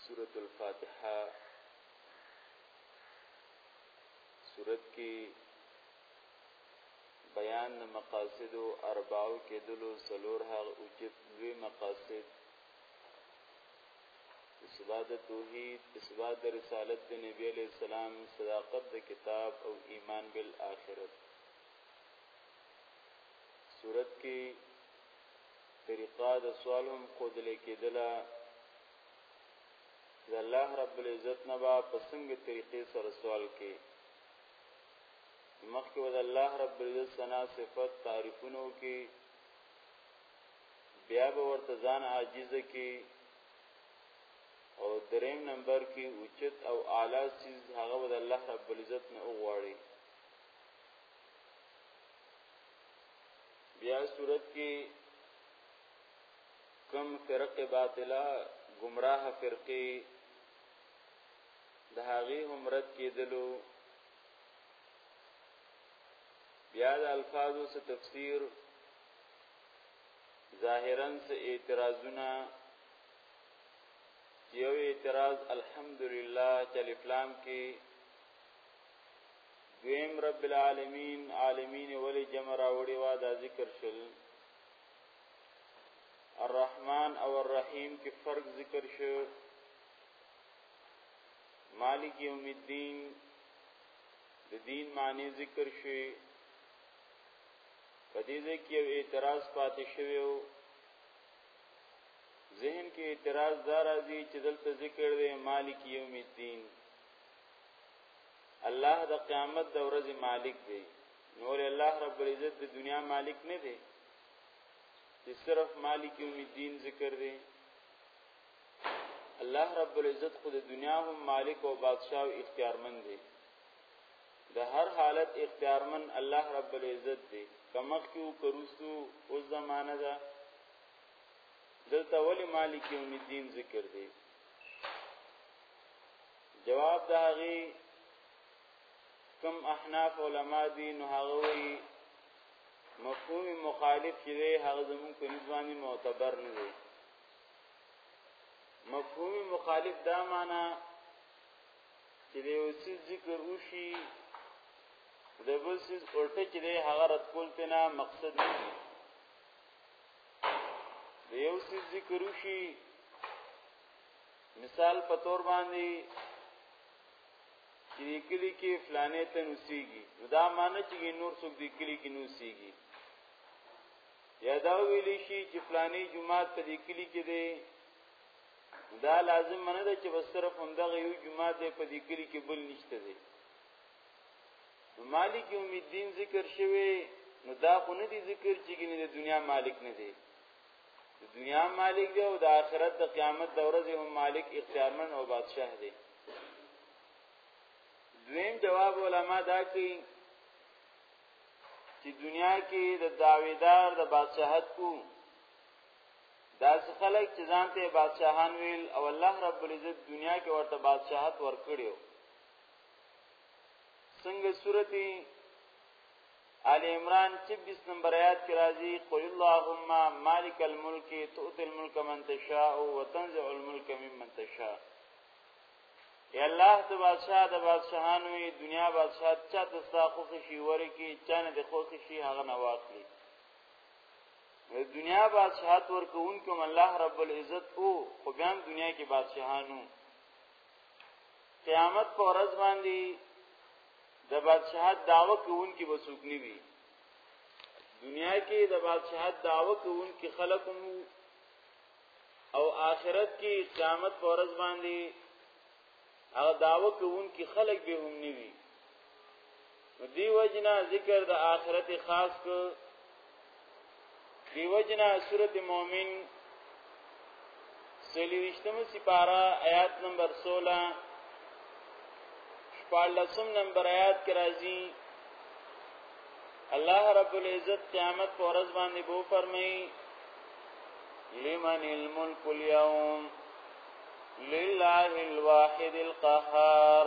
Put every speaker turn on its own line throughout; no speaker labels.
سورة الفاتحه سورت کې بیان د مقاصد او اربعو کې دلو سلور هغ اوجب لوی مقاصد اثبات توحید اثبات رسالت د نبی علی السلام صداقت د کتاب او ایمان بالآخرت صورت کې طریقه د سوال هم ښودل کېدله چې د الله رب العزت نه به په څنګه طریقې سره سوال کې مخکې ود الله رب العزت سنا صفت تعریفونو کې بیا به ورته ځان عاجز کې او دریم نمبر کې اوچت او اعلی چیز هغه ود الله رب العزت نه وغواړي بیا صورت کې کم فرق باطله گمراه فرقه د هغه هم رد کېدلو بیا د الفاظو څخه تفسیر ظاهرا څه اعتراضونه یو اعتراض الحمدلله چې الفلام کې دویم رب العالمین عالمین ولی جمع راوړي وا دا ذکر شل الرحمن او الرحیم کې فرق ذکر شو مالک یوم الدین د دین معنی ذکر شي په دې ځای کې یو اعتراض پاتې شوی و ذهن کې اعتراض دار راځي چې دلته ذکر دی مالک یوم الدین الله د قیامت د ورځې مالک دی نور الله رب العزت د دنیا مالک نه دی چې صرف مالک یوم الدین ذکر دی الله رب العزت خود دنیا هم مالک او بادشاہ او اختیارمند دی د هر حالت اختیارمن الله رب العزت دی کمخ کیو کروستو او زمانه ده دلته ولی مالک یوم الدین ذکر دی جواب د هغې کم احناف علما دي نو هغه وی مفهوم مخالف چې دی هغه زمون په نسبانه معتبر نه دی مفهوم مخالف دا معنی چې دی اوس ذکر وشي د بل څه الټه چې دی هغه رد کول ته نه مقصد نه دی د یو څه ذکر وشي مثال په تور باندې چې کلی کې فلانه ته نوسیږي نو دا معنی چې نور څوک دی کلی کې نوسیږي یا دا ویل شي چې فلانه جمعات په دې کلی کې دی دا لازم نه ده چې بس صرف همدغه یو جمعات په دې کلی کې بل نشته دی مالک یوم الدین ذکر شوی نو دا خو نه دی ذکر چې ګنې د دنیا مالک نه دی د دنیا مالک دی او د آخرت د قیامت د ورځې هم مالک اختیارمن او بادشاه دی دویم جواب علما دا کوي چې دنیا کې د داویدار د بادشاہت کو دا خلک چې ځان ته بادشاہان ویل او الله رب العزت دنیا کې ورته بادشاہت ورکړیو څنګه سورتي آل عمران 26 نمبر آیات کې راځي قل اللهم مالک الملک تؤتي الملك من تشاء وتنزع الملك ممن تشاء ای الله ته بادشاہ د بادشاہانو ای دنیا بادشاہ چا ته ستا خوښ شي ورکی چانه د خوښ شي هغه نه واخلي د دنیا بادشاہت ورکون کوم الله رب العزت او خو بیا دنیا کې بادشاہانو قیامت پر ورځ باندې د بادشاہت داوا کوونکې وسوک نه وي دنیا کې د بادشاہت داوا کوونکې خلق مو او آخرت کې قیامت پر ورځ باندې هغه داوا کوونکې خلق به هم نه وي دی وجنا ذکر د آخرت خاص کو دی وجنا سورت مومن سلیوشتم سپارا آیات نمبر 16 شپارلسم نمبر آیات کی رازی الله رب العزت قیامت پر ورځ باندې بو فرمایي لمن الملك اليوم لله الواحد القهار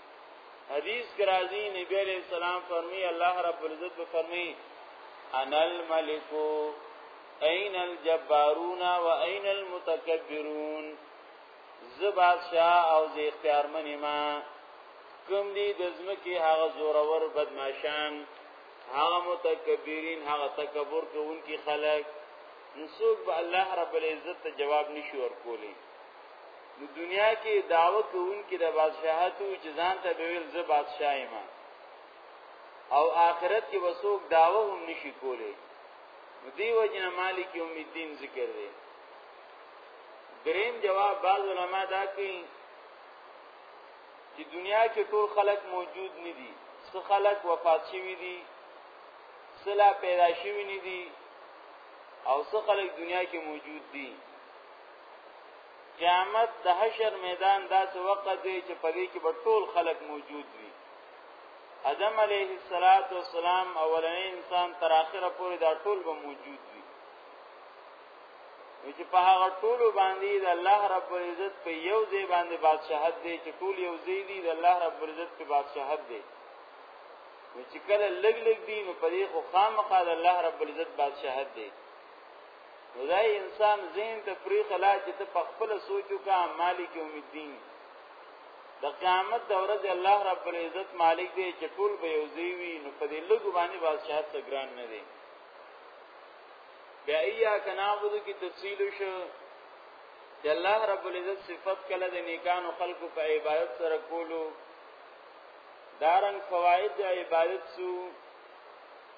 حدیث کې راځي نبی عليه السلام فرمي الله رب العزت فرمي انا الملك اين الجبارون واين المتكبرون ز بادشاہ او ز اختیار منی ما کوم دی د زمکی هغه زورور بدمعشان هغه متکبرین هغه تکبر کوونکی خلک نسوک به الله رب العزت ته جواب نشي ورکولی نو دنیا کې داوا کوونکې د بادشاہت او جزان ته ویل زه بادشاہ یم او آخرت کې وسوک داوا هم نشي کولای دی وجه مالک یوم الدین ذکر دی دریم جواب بعض علما دا کوي چې دنیا کې ټول خلک موجود نه دي څه خلک وفات شوي دي سلا پیدا شوي نه دي او څه خلک دنیا کې موجود دي قیامت د حشر میدان داسې وخت دی چې په دې کې به ټول خلک موجود وي ادم علیه السلام اولنې انسان تر اخره پورې دا ټول به موجود وي چې په هغه ټول باندې د الله رب العزت په یو ځای باندې بادشاہت دی چې ټول یو ځای دی د الله رب العزت په بادشاہت دی چې کله لګ لګ دین په دې خو خامخا د الله رب العزت بادشاہت دی نو دا انسان ذهن ته پری خلا چې ته په خپل سوچو کا مالک یوم الدین د قیامت د ورځې الله رب العزت مالک دی چې ټول به یوځي وي نو په دې لګو باندې بادشاہت ته ګران نه دی بیا یا کنابود کی تفصیل شو چې الله رب العزت صفت کله د نیکانو خلقو په عبادت سره کولو دارنګ فواید د عبادت سو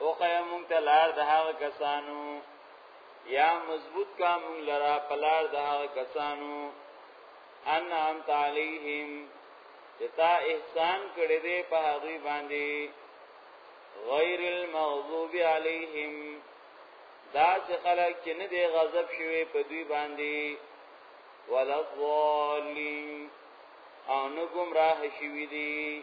او خیا مونږ ته لار د هغه کسانو یا مضبوط کا مونږ لرا پلار د هغه کسانو ان ام تعالیهم چې تا احسان کړی دی په هغه باندې غیر المغضوب علیهم دا چې خلک چې نه دی غضب شوی په دوی باندې ولا الضالین او نه گمراه شوی دی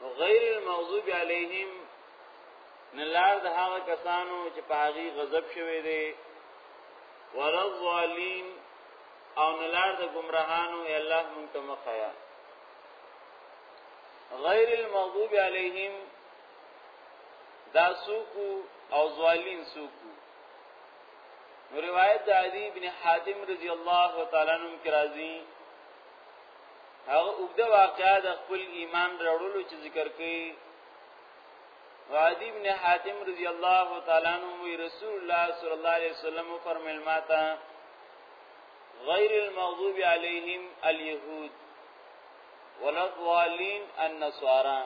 نو غیر المغضوب علیهم نلار د هغه کسانو چې په هغه غضب شوي دي ورضالین او نلار د گمراهانو ای الله مونږ ته مخیا غیر المغضوب علیهم دا سوکو او ظالین سوکو نو روایت د علی ابن حاتم رضی الله تعالی عنہ کی راضی هغه اوږده واقعا د خپل ایمان راوړلو چې ذکر کړي وادی ابن حاتم رضی الله تعالی عنہ وی رسول الله صلی الله علیه وسلم فرمایل ماتا غیر المغضوب علیہم الیهود ولضالین النصارا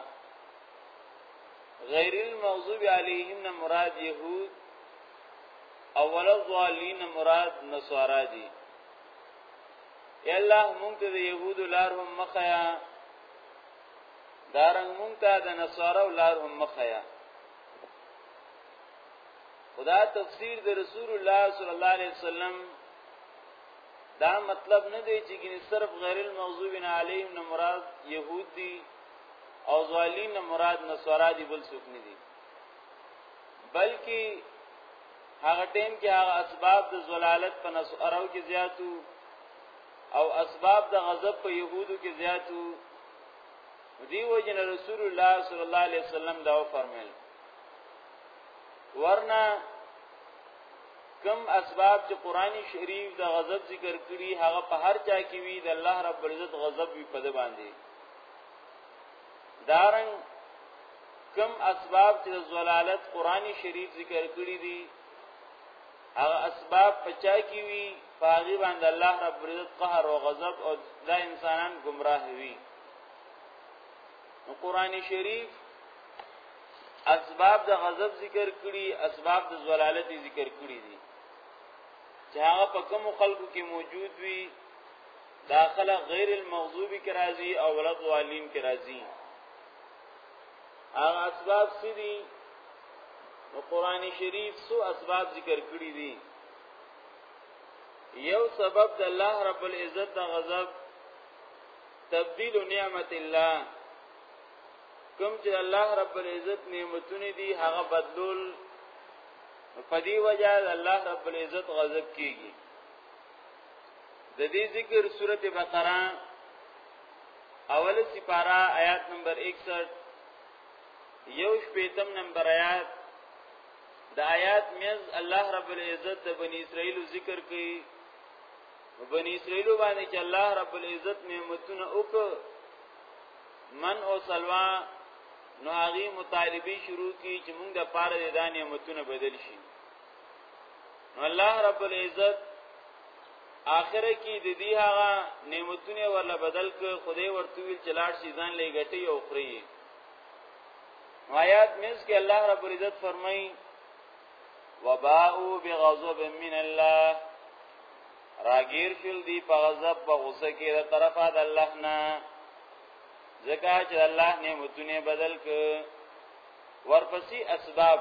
غیر المغضوب علیہم نه مراد یهود او ولضالین مراد نصارا دي اے الله مونږ ته د يهودو لار هم مخیا دارنګ مونږ ته د نصارو لار هم مخیا خدا تفسیر د رسول الله صلی الله علیه وسلم دا مطلب نه دی چې ګنې صرف غیر المغضوب علیهم نه مراد يهود دي او ظالین نه مراد نصارا دي بل څوک نه دي بلکې هغه ټیم کې هغه اسباب د زلالت په نصارو کې زیاتو او اسباب د غضب په يهودو کې زیاتو دی وجن رسول الله صلی الله علیه وسلم دا فرمایل ورنه کم اسباب چې قرآنی شریف د غضب ذکر کړي هغه په هر چا کې وي د الله رب العزت غضب وي په د باندې دارنګ کم اسباب چې د زلالت قرآني شریف ذکر کړی دي هغه اسباب پچا کی وی پاغي باندې الله رب عزت قهر او غضب او دا انسانان گمراه وی نو قران شریف اسباب د غضب ذکر کړي اسباب د زلالت ذکر کړي دي چې هغه په کوم خلکو کې موجود وي داخله غیر المغضوب کی راضی او ولا ضالین کی راضی هغه اسباب سدي نو قران شریف سو اسباب ذکر کړی دي یو سبب د الله رب العزت د غضب تبديل نعمت الله کوم چې الله رب العزت نعمتونه دي هغه بدلول په دې وجه الله رب العزت غضب کیږي د دې ذکر سورته بقره اول سپاره آیات نمبر 61 یو شپیتم نمبر آیات د آیات میز الله رب العزت د بنی اسرائیل ذکر کوي بنی اسرائیل باندې چې الله رب العزت نعمتونه وک من او سلوا نو هغه مطالبه شروع کی چې موږ د پاره د نعمتونه بدل شي نو الله رب العزت اخر کې د دې هغه نعمتونه ورله بدل ک خدای ورته ویل چې لاړ شي ځان لې غټي او خري آیات مز کې الله رب العزت فرمایي وباءوا بغضب من الله راگیر شل دی په غضب په غصه کې د طرفه د الله نه زکه چې الله نعمتونه بدل ک ورپسې اسباب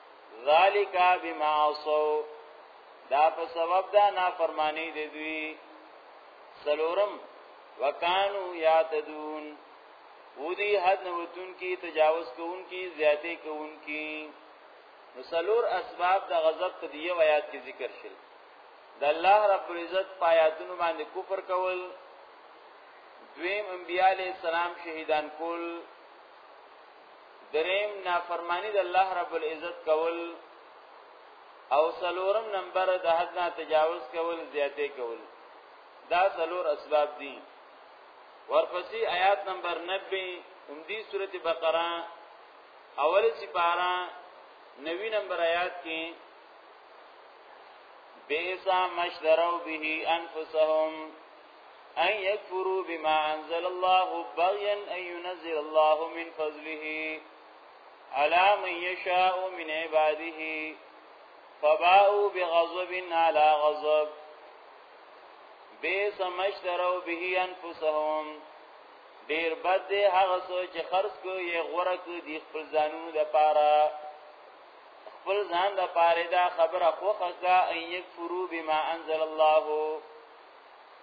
ذالک بما عصوا دا په سبب دا نافرمانی دی دوی سلورم وکانو یاتدون ودی حد نوتون کی تجاوز کون کی زیاته کون کی نو سلور اسباب د غضب په دیو آیات کې ذکر شول د الله رب العزت پایاتونو باندې کفر کول دویم انبیاء علیہ السلام شهیدان کول دریم نافرمانی د الله رب العزت کول او سلورم نمبر د حد نه تجاوز کول زیاته کول دا سلور اسباب دي ورپسې آیات نمبر 90 هم دي سورته بقره اول سپاره 90 نمبر آیات کې بیسا مشدرو به انفسهم ان يكفروا بما انزل الله بغيا ان ينزل الله من فضله على من يشاء من عباده فباءوا بغضب على غضب بيس مشتروا به انفسهم ډیر بد دی هغه څه چې خرڅ کو یې غوړه کو دی خپل ځانونو د پاره خپل ځان د پاره دا خبره خوخه کا ان یکفرو بما انزل الله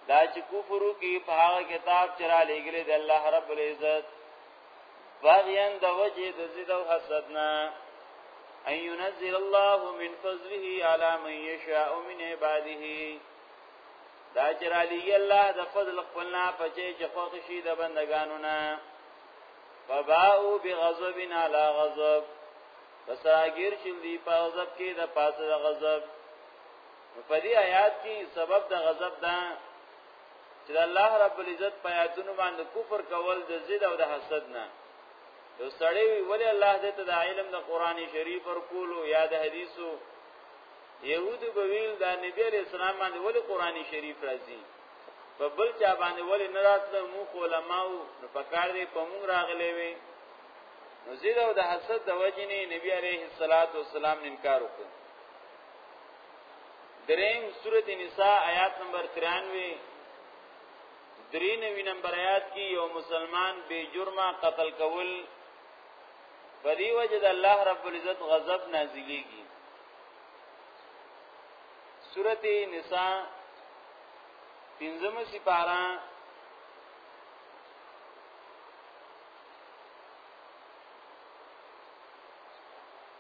دا چې کفر وکي په هغه کتاب چې را لېګل دی الله رب العزت باغیان د وجه د زید او حسد نه ان ينزل الله من فضله على من يشاء من عباده دا چې را لېګل الله د فضل خپلنا پچې چې خوښ شي د بندگانو نه فباءوا بغضب على غضب پس راګیر شل دی په غضب کې د پاسه د غضب په دې آیات کې سبب د غضب ده چې الله رب العزت په آیاتونو باندې کفر کول د زید او د حسد نه یو سړی وی ولی الله دې ته د علم د قران شریف ور کولو یا د حدیثو يهود به ویل دا نبی علیہ السلام باندې ولی قران شریف راځي په بل چا باندې ولی نه راتله مو علماو نو پکار دې په مونږ راغلې وي نو زید او د حسد د وجنی نبی علیہ الصلوۃ والسلام انکار وکړ دریم سورت نساء آیات نمبر 93 درې نوی نمبر آیات کې یو مسلمان بے جرمه قتل کول په دی وجه د الله رب العزت غضب نازلېږي سورت نساء پنځم سپارا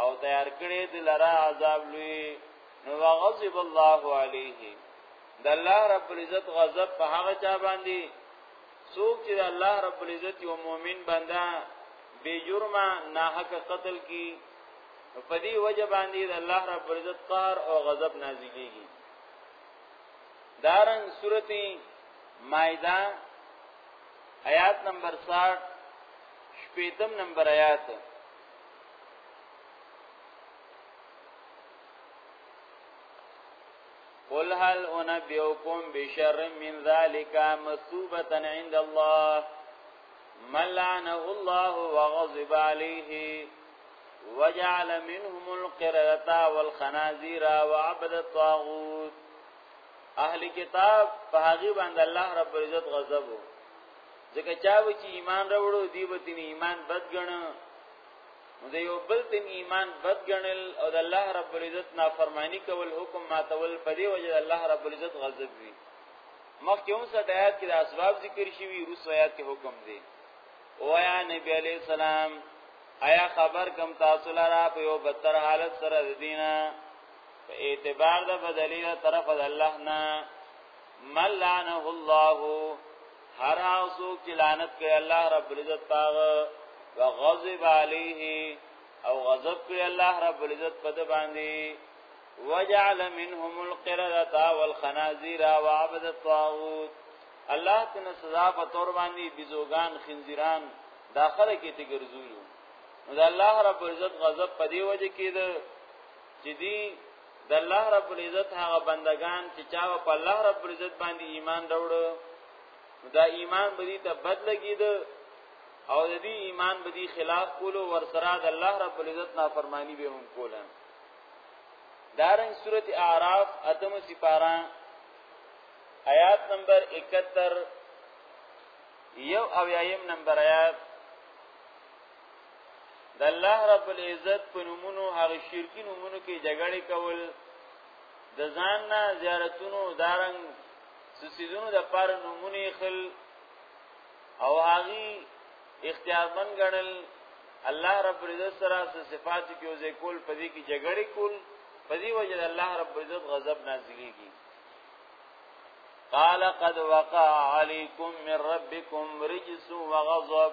او تیار کړی د لرا عذاب لوی نو غضب الله علیه د الله رب العزت غضب په هغه چا باندې څوک چې الله رب العزت یو مؤمن بنده بے جرمه ناحق قتل کی په دې وجه باندې د الله رب العزت قهر او غضب نازلېږي دارن سورته مائده آیات نمبر 60 شپږم نمبر آیات قل هل انبئكم بشر من ذلك مصوبة عند الله من لعنه الله وغضب عليه وجعل منهم القردة والخنازير وعبد الطاغوت اهل کتاب په هغه باندې الله رب العزت غضب وکړ ځکه چا و چې ایمان راوړو دی به تین ایمان بد ګڼ نو د یو بل تین ایمان بد ګڼل او د الله رب العزت نافرمانی کول حکم ماتول په دی وجه الله رب العزت غضب وی مخکې هم څه آیات کې د اسباب ذکر شوی روس آیات کې حکم دی او یا نبی علی السلام آیا خبر کم تاسو لاره په یو بدتر حالت سره دینه په اعتبار د بدلیه طرف د الله نه من لعنه الله هر هغه څوک چې لعنت کوي الله رب العزت پاغه وغضب عليه او غضب کوي الله رب العزت په د باندې وجعل منهم القردة والخنازير وعبد الطاغوت الله تنه سزا په تور باندې بزوغان خنزیران داخله کې ته ګرځولو نو الله رب العزت غضب په دی وجه کې ده چې دی د الله رب العزت هغه بندگان چې چا په الله رب العزت باندې ایمان راوړ دا ایمان به دې ته بدلګي د او د دې ایمان به دې خلاف کولو ور سره د الله رب العزت نافرمانی به هم کوله دارنګ سورته اعراف اتم سپارا آیات نمبر 71 یو او یایم نمبر آیات د الله رب العزت په نومونو هغه شرکی نومونو کې جګړه کول د ځان نه زیارتونو دارنګ سسیدونو د پار نمونه خل او هغه اختیارمن ګڼل الله رب عزت سره صفات کې وځي کول پدې کې جګړه کول پدې وجه الله رب عزت غضب نازلېږي قال قد وقع عليكم من ربكم رجس وغضب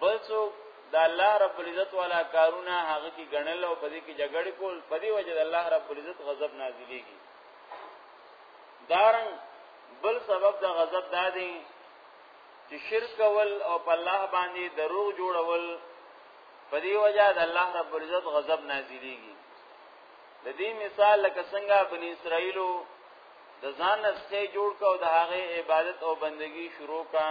بل څوک د الله رب العزت والا کارونه هغه کې ګڼل او په دې کې جګړه کول په دې وجه د الله رب العزت غضب نازلېږي دارن بل سبب د غضب دا دی چې شرک کول او په الله باندې دروغ جوړول په دې وجه د الله رب العزت غضب نازلېږي د دې مثال لکه څنګه بنی اسرائیلو د ځان نه جوړ کو د هغه عبادت او بندگی شروع کړه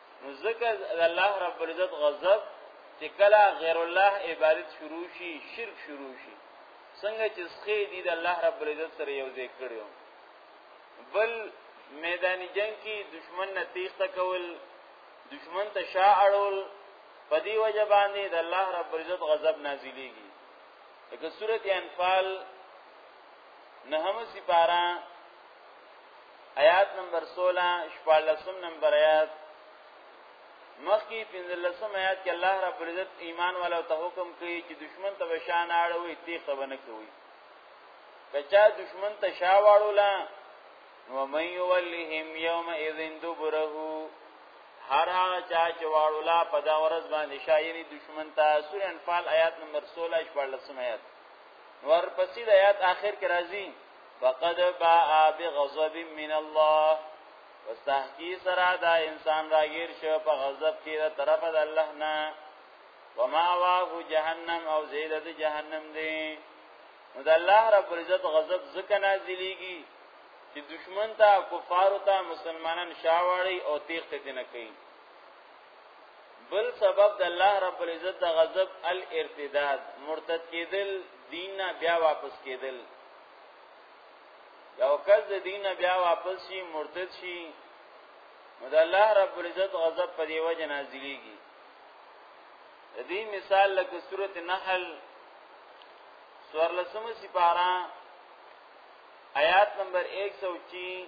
نو ځکه د الله رب العزت غضب چې کله غیر الله عبادت شروع شي شرک شروع شي څنګه چې سخی دي د الله رب العزت سره یو ځای کړو بل میدان جنگ کې دشمن نه تیښته کول دشمن ته شا اړول په دی وجه باندې د الله رب العزت غضب نازلېږي لکه سورته انفال نهم سپارا آیات نمبر 16 شپږلسم نمبر آیات مخکې پنځلسم آیات کې الله رب العزت ایمان والو ته حکم کوي چې دشمن ته بشان اړوي تیخ ونه کوي کچا دشمن ته شاواړولا نو من یولهم یوم اذن دبره هر هغه چا چې واړولا په دا ورځ باندې شایری دشمن ته سورې انفال آیات نمبر 16 شپږلسم آیات ورپسې د آیات آخر کې راځي فقد باء بغضب من الله واستحقی سرا دا انسان راگیر شو په غضب کې د طرف د الله نه وما واه جهنم او زید د جهنم دی نو د الله رب العزت غضب ځکه نازلېږي چې دشمن ته کفار ته مسلمانان شاوړي او تیخت نه کوي بل سبب د الله رب العزت د غضب الارتداد مرتد کېدل دین نه بیا واپس کېدل یو کس د دین نه بیا واپس شي مرتد شي نو د الله رب العزت غضب په دی وجه نازلېږي د دې مثال لکه سورته نحل سورلسمه سپارا آیات نمبر 103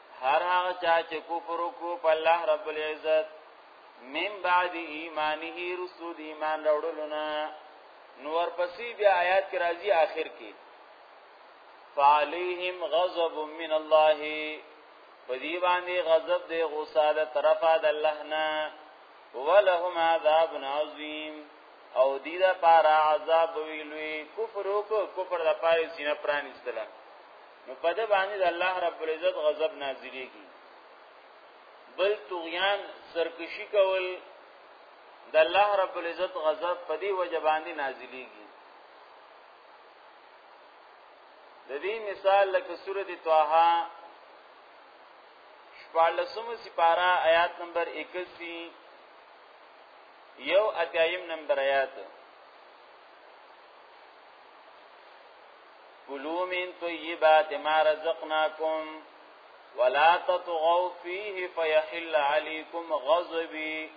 هر هغه چا چې کفر وکړو په الله رب العزت من بعد ایمانه رسول ایمان راوړلونه نور پسې بیا آیات کې راځي آخر کې فعليهم غضب من الله پدی باندې غضب دی غصه ده طرفه د الله نه ولهم عذاب عظیم او دی دا پارا عذاب ویلوی کفر وک کفر دا پاره سینه پرانیستله نو په دې باندې د الله رب العزت غضب نازلېږي بل طغیان سرکشي کول د الله رب العزت غضب په دې وجه باندې نازلېږي د دې مثال لکه سورته طه شپږلسمه سپاره آیات نمبر 81 یو اتیایم نمبر آیات کلو من طیبات ما رزقناکم ولا تطغوا فيه فيحل عليكم غضبي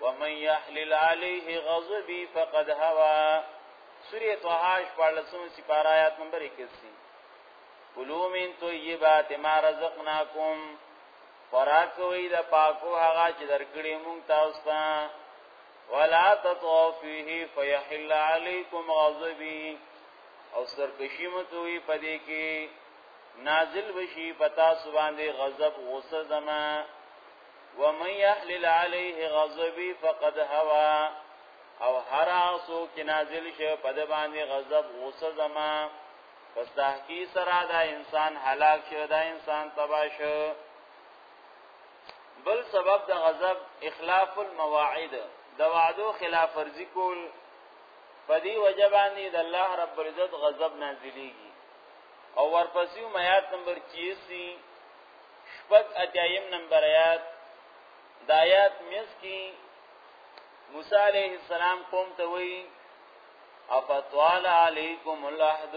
ومن يحلل عليه غضبي فقد هوى سوره طه 14 سپارا آیات نمبر 81 کلو من طیبات ما رزقناکم خوراک وی د پاکو هغه چې درکړې مونږ تاسو ته ولا تطغوا فيه فيحل عليكم غضبي او سرکشی متوی پدې کې نازل بشي پتا سبحان دې غضب غصه زما ومن يحلل عليه غضبي فقد هوا او هر اوسو کې نازل شه پد باندې غضب غصه زما پس تحقیق سره دا انسان هلاک شه دا انسان تباہ شه بل سبب د غضب اخلاف المواعد د وعدو خلاف ورزي کول په دې وجه باندې د الله رب العزت غضب نازلېږي او ورپسې میات نمبر 86 شپږ اتیایم نمبر آیات د آیات مس کې موسی عليه السلام قوم ته وی افتوال علیکم العهد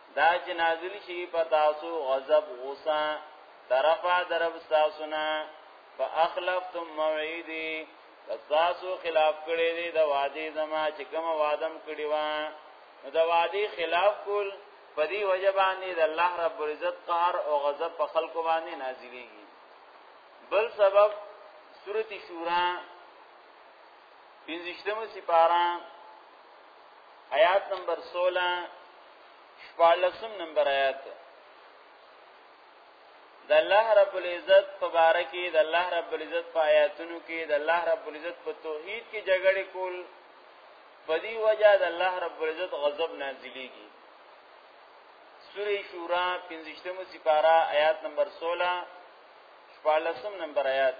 دا چې نازل شي په تاسو غضب غوسه طرفا درب تاسو نه فاخلفتم موعدي تاسو خلاف کړی دی د وادي زما چې کوم وادم کړی و نو د وادي خلاف کول په دې وجه باندې د الله رب العزت قهر او غضب په خلکو باندې نازلېږي بل سبب سورتی شورا پنځشتمه سپاره آیات نمبر 16 شپږلسم نمبر آیات د الله رب العزت په باره کې د الله رب العزت په آیاتونو کې د الله رب العزت په توحید کې جګړه کول په دې وجہ د الله رب العزت غضب نازلېږي سوره شورا 15مه سپاره آیات نمبر 16 14 نمبر آیات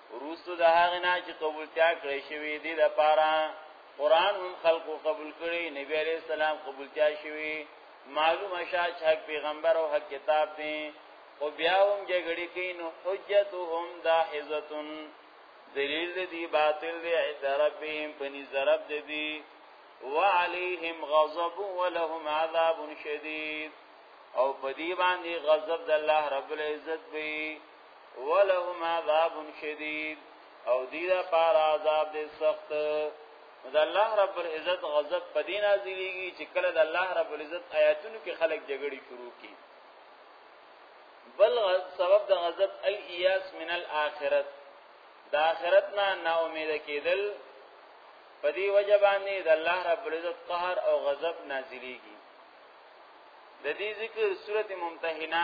روستو د هغه نه چې قبولتیا کړی شوی دی د پاره قران هم خلقو قبول کړي نبی عليه السلام قبولتیا شوی معلومه شاج حق پیغمبر او حق کتاب دی او بیا هم جګړې کوي نو حجتهم داحزتن دلیل دی باطل دی عند ربهم پنی ضرب دی وعليهم غضب ولهم عذاب شدید او پدی باندې غضب د الله رب العزت وی ولهم عذاب شدید او دی دا پار عذاب دې سخت د الله رب العزت غضب پدې نازلېږي چې کله د الله رب العزت آیاتونو کې خلک جګړې شروع کړي بل سبب د غضب الیاس من الاخرت د اخرت نه نا امید کېدل په دې وجه باندې د الله رب العزت قهر او غضب نازلېږي د دې ذکر سورته ممتحنه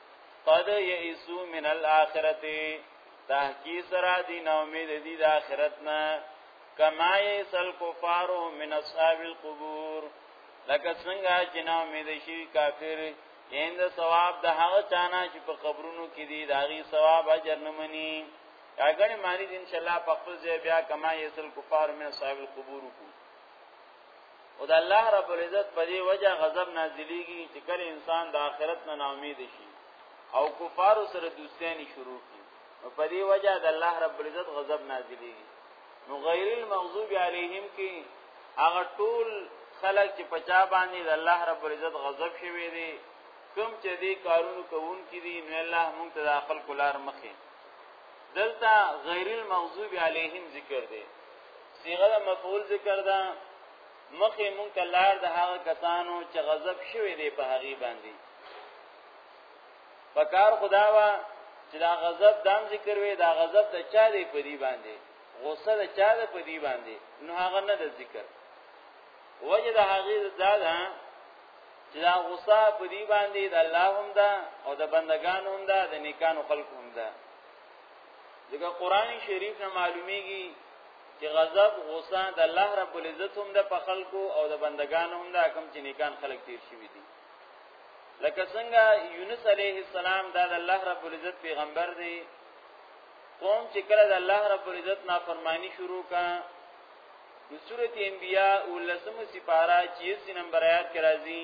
قد یئسو من الاخرته تحقیق سره دی نو امید دی د اخرت نه کما یسل کفار من اصحاب القبور لکه څنګه چې نو امید شي کافر یند ثواب د هغه چانه چې په قبرونو کې دی داغي ثواب اجر نه مني اگر معنی ان شاء الله په خپل ځای بیا کما یسل کفار من اصحاب القبور کو او د الله رب العزت په دې وجه غضب نازلېږي چې کله انسان د آخرت نه ناامید شي او کفار سره دوستیانی شروع کړي او په دې وجه د الله رب العزت غضب نازلېږي نو غیر المغضوب علیهم کې هغه ټول خلق چې پچا باندې د الله رب العزت غضب شوی دی کم چې دې کارونو کوونکې دي نو الله مونږ ته د خپل کولار مخې دلته غیر المغضوب علیهم ذکر دی صيغه د مفعول ذکر ده مخه مونږ ته لار د هغه کسانو چې غضب شوی دی په هغه باندې پکار خدا وا چې دا غضب دام ذکر وي دا غضب د چا دی په دی باندې غصه د چا دی په دی باندې نو هغه نه د ذکر وجه د هغه دا ده چې دا غصه په دی باندې د الله هم ده او د بندگان هم ده د نیکانو خلق هم ده ځکه قران شریف نه معلومیږي چې غضب غصه د الله رب العزت هم د په خلکو او د بندگانو هم د حکم چې نیکان خلک تیر شوی دي لکه څنګه یونس علیه السلام دا د الله رب العزت پیغمبر دی قوم چې کله د الله رب العزت نافرمانی شروع کا نو سورۃ انبیاء ولسمه سپارہ 36 نمبر آیات کې راځي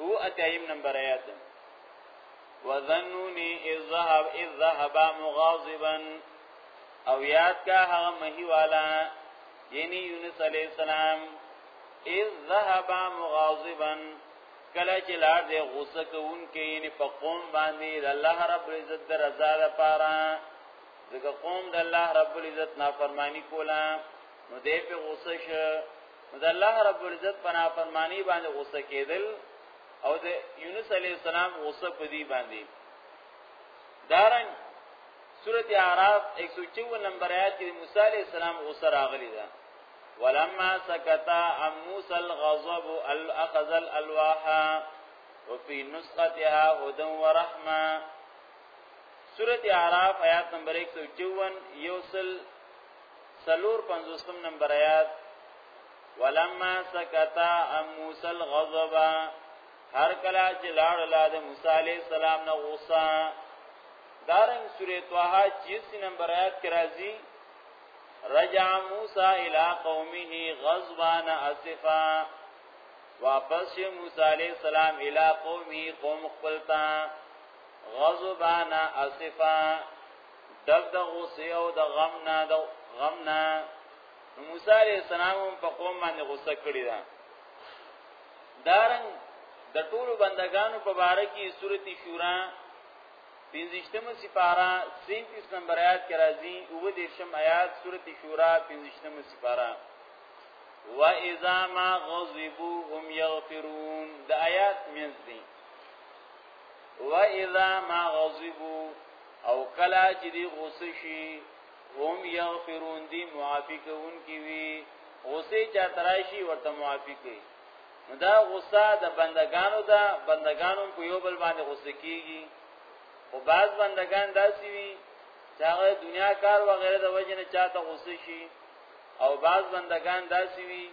هو اتیم نمبر آیات وذنونی اذ ذهب اذ ذهب مغاضبا او یاد کا هغه مهی والا یعنی یونس علی السلام اذ ذهب مغاضبا کله چې لار دې غوسه کوونکې یعنی په قوم باندې د الله رب العزت د رضا لپاره ځکه قوم د الله رب العزت نافرمانی کوله نو دې په غوسه شه نو د الله رب العزت په نافرمانی باندې غوسه کېدل او د یونس علی السلام غوسه په دې باندې دارن سورت اعراف 154 نمبر آیات کې موسی علی السلام غوسه راغلی ده ولما سكت عن موسى الغضب اخذ الالواح وفي نسختها هدى ورحمه سورت اعراف آیات نمبر 154 یوصل سلور پنځوسم نمبر آیات ولما سکتا ام موسی الغضب هر کلا چې لاړ لا د موسی علی السلام نه غوسه دارن سوره طه 30 نمبر آیات کې راځي رجع موسی الی قومه غضبان اسفا واپس شو موسی علیہ السلام الی قومی قوم خپلتا غضبانا اسفا ډک د غصه او د غم نه د غم نه موسی عليه السلام په قوم باندې غصه کړی دا دارنګ د ټولو بندگانو په باره کې سورتي شورا پنځشتمه سپارا 37 نمبر آیات کې راځي او د شم آیات سورتي شورا پنځشتمه سپارا واذا ما غضبوا هم يغفرون د آیات منځ دي واذا ما غضبوا او کلا چې دی غوسه شي هم یغفرون دی معافی کوون کی وی غوسه چا ترایشی ورته معافی کوي نو دا غوسه د بندگانو ده بندگانو په یو بل باندې غوسه کیږي او بعض بندگان داسي وي چې هغه دنیا کار و غیره د وجه نه چاته غوسه شي او بعض بندگان داسي وي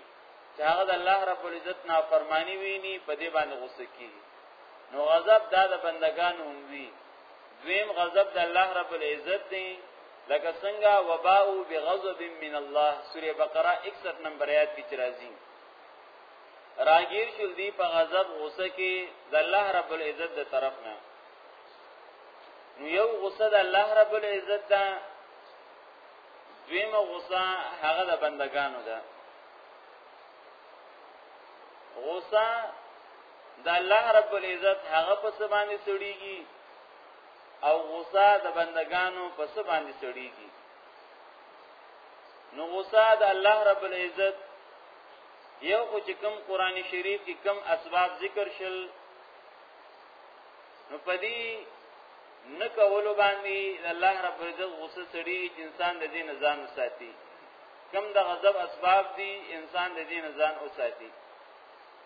چې هغه د الله رب العزت نافرمانی ویني په دې باندې غوسه کیږي نو غضب دا د بندگانو هم وی دویم غضب د الله رب العزت دی لکه څنګه وباء بغضب من الله سوره بقره 61 نمبر آیات کې راځي راګیر شول دی په غضب غوسه کې د الله رب العزت د طرف نه نو یو غوسه د الله رب العزت ده دویمه غوسه هغه د بندگانو ده غوسه د الله رب العزت هغه په سبانه سړيږي او غصه د بندگانو په سبانه سړيږي نو غصه د الله رب العزت یو خو چې کوم قران شریف کې کوم اسباب ذکر شل نو پدی نه کولو باندې الله رب العزت غصه سړي چې انسان د دین ځان وساتي کم د غضب اسباب دي انسان د دین ځان وساتي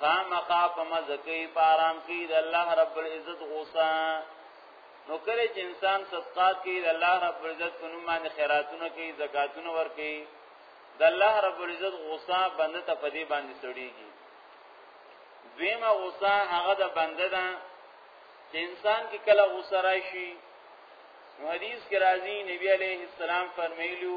خامخا په مزه کوي په آرام کوي د الله رب العزت غوسه نو کله چې انسان صدقات کوي د الله رب العزت په نوم باندې خیراتونه کوي زکاتونه ورکوي د الله رب العزت غوسه بنده ته په دې باندې سړيږي دویمه غوسه هغه د بنده ده چې انسان کې کله غوسه راشي حدیث کې راځي نبی عليه السلام فرمایلیو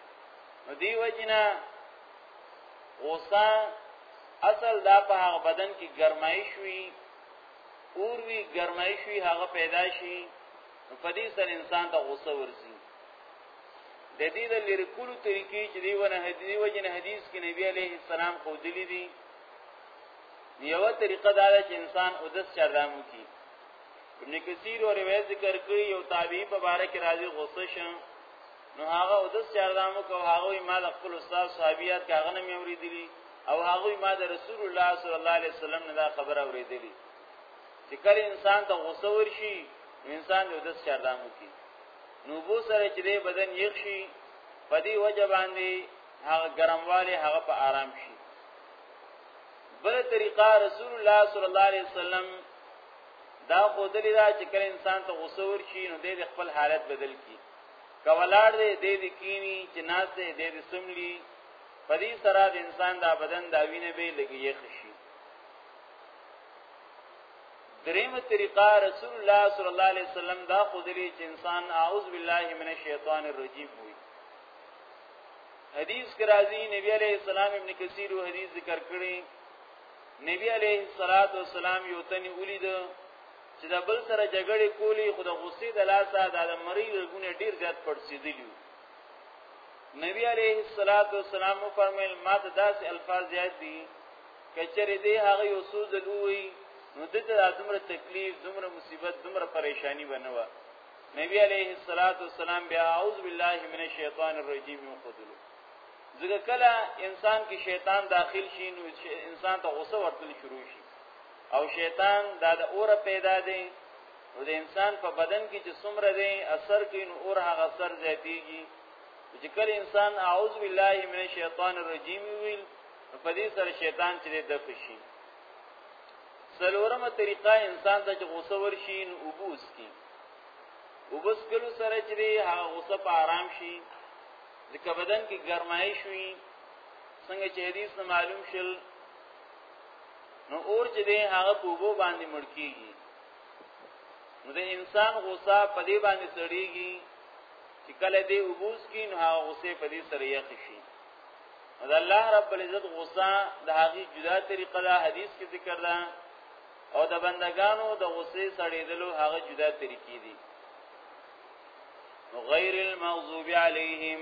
نو دی وجنا غوسه اصل دا په هغه بدن کې ګرمایش وي اور وی ګرمایش وی هغه پیدا شي نو په دې سره انسان ته غوسه ورځي د دې د لری کولو طریقې چې دی ونه هدي وجنه حدیث کې نبی عليه السلام خو دلی دي یو طریقه دا ده چې انسان او دس چرامو کی ابن کثیر او روایت ذکر کوي یو تابعی په باره کې راځي غوسه شه نو هغه او د سردامو کو هغه ما د خپل استاد صحابيات کاغه نه موري دي او هغه ما د رسول الله صلی الله علیه وسلم نه دا خبره اوریدلې چې کله انسان ته غوسه ورشي انسان د دس شردامو کی نو بو سره چې بدن یخ شي په دې وجه باندې هغه ګرمواله هغه په آرام شي بل طریقه رسول الله صلی الله علیه وسلم دا خودلی دا چې کله انسان ته غوسه ورشي نو د خپل حالت بدل کی کولاړ دې دې دې کینی چې ناس دې دې دې سملی په دې سره د انسان دا بدن دا وینه به لګي یخ شي دریم طریقه رسول الله صلی الله علیه وسلم دا خودلی چې انسان اعوذ بالله من الشیطان الرجیم وي حدیث کې راځي نبی علیہ السلام ابن کثیر او حدیث ذکر کړی نبی علیہ الصلوۃ والسلام یو تن ولید چې د بل سره جګړه کولی خو د غصې د لاسه د مری رګونه ډیر زیات پړسیدلی نبی علیه الصلاۃ والسلام فرمایل ما ته داسې الفاظ یاد دي کچره دې هغه یو څو ځلوي نو د ته دومره تکلیف دومره مصیبت دومره پریشانی بنوه نبی علیه الصلاۃ والسلام بیا اعوذ بالله من الشیطان الرجیم وقدلو ځکه کله انسان کې شیطان داخل شي نو انسان ته غصه ورتل شروع شي او شیطان دا د اور پیدا دی نو د انسان په بدن کې چې څومره دی اثر کوي نو اور هغه اثر زیاتیږي چې کله انسان اعوذ بالله من الشیطان الرجیم ویل په دې سره شیطان چې د فشي سلورمه طریقه انسان د غوسه ورشي نو وبوس کی وبوس کلو سره چې هغه غوسه په آرام شي ځکه بدن کې ګرمایش وي څنګه چې حدیث معلوم شل نو اور چې دی هغه په وبو باندې مړ کیږي نو د انسان غوسه په دې باندې سړیږي چې کله دې وبوس کین هغه غوسه په دې سره یخ شي دا الله رب العزت غوسه د هغه جدا طریقه ده حدیث کې ذکر ده او د بندگانو د غوسه سړیدلو هغه جدا طریقې دي غیر المغضوب علیهم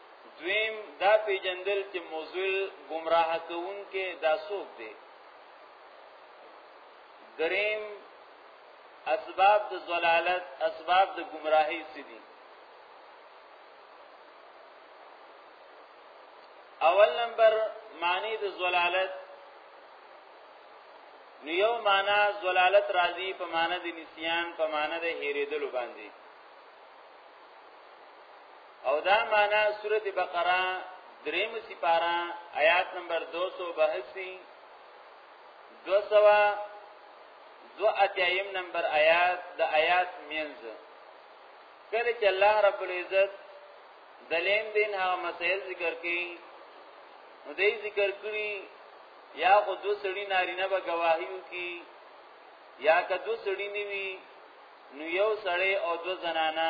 دویم دا پیجندل چې موزل گمراه کون کې دا سوک دی دریم اسباب د زلالت اسباب د گمراهی سدي اول نمبر معنی د زلالت نو یو معنا زلالت راضی په معنا د نسیان په معنا د هیریدلو باندې او دا معنا سورته بقره دریم سپارا آیات نمبر 282 200 دو اتیایم نمبر آیات د آیات مینز کله چې الله رب العزت د لین دین هغه مسائل ذکر کړي نو دې ذکر کړي یا خو دو سړی نارینه به گواهیو کی یا که دو سړی نیوی نو یو سړی او دو زنانه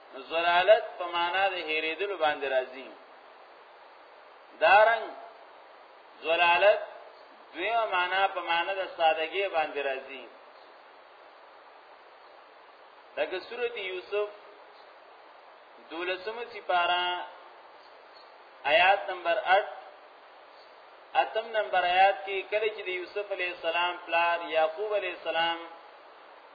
نو زلالت په معنا د هېرېدلو باندې راځي دارنګ زلالت دویمه معنا په معنا د سادګۍ باندې راځي دغه سورته یوسف دولسمه سپارا آیات نمبر 8 اتم نمبر آیات کې کله چې د یوسف علی السلام پلار یعقوب علی السلام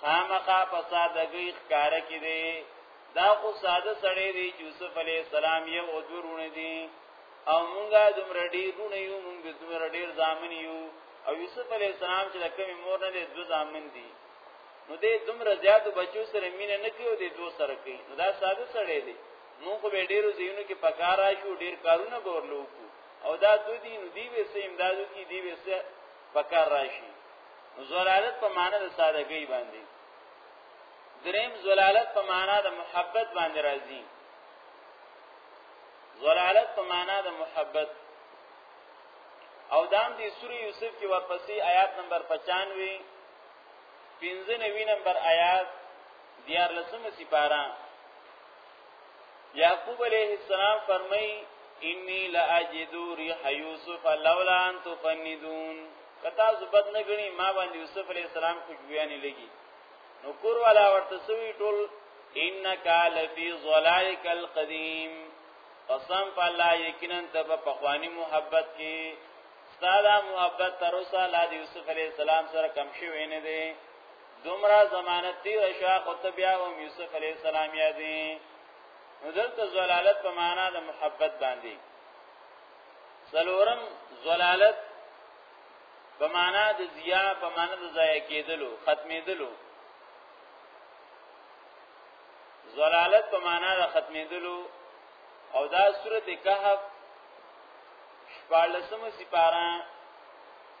خامخا په سادګۍ ښکار کې دی دا خو ساده سړی دی یوسف علی السلام یو او دوه رونه دي او مونږه دومره ډیر رونه یو مونږ دومره ډیر ځامن یو او یوسف علی السلام چې د کمی مور نه دی دوه ځامن دي نو دې دومره زیاتو بچو سره مینه نه کوي او دې دوه سره کوي نو دا ساده سړی دی مونږ خو به ډیرو زینو کې پکار راشو ډیر کارونه به ورلو او دا دوی دی نو دی به سه امدادو کې دی به سه پکار راشي زلالت په معنا د سادهګۍ باندې دریم زلالت په معنا د محبت باندې راځي زلالت په معنا د محبت او دام دی سوره یوسف کې ورپسې آیات نمبر 95 15 نمبر آیات دیار لسمه سپاره یعقوب علیہ السلام فرمای انی لاجد ریح یوسف لولا ان تفندون کتا زبد نه غنی ما باندې یوسف علیہ السلام خوشبویانی لګي نو کور والا ورته سوی ټول انک لفی ظلالک القدیم قسم په الله یقینا ته په پخوانی محبت کې ستاده محبت تر اوسه لا د یوسف علی السلام سره کم شوی نه دی دومره زمانه تیر شو خو ته بیا هم یوسف علی السلام یادې نو دلته زلالت په معنا د محبت باندې سلورم زلالت په معنا د زیا په معنا د ضایع کېدلو ختمېدلو زلالت په معنا د ختمېدلو او دا سورته کهف شپارلسمه سپاره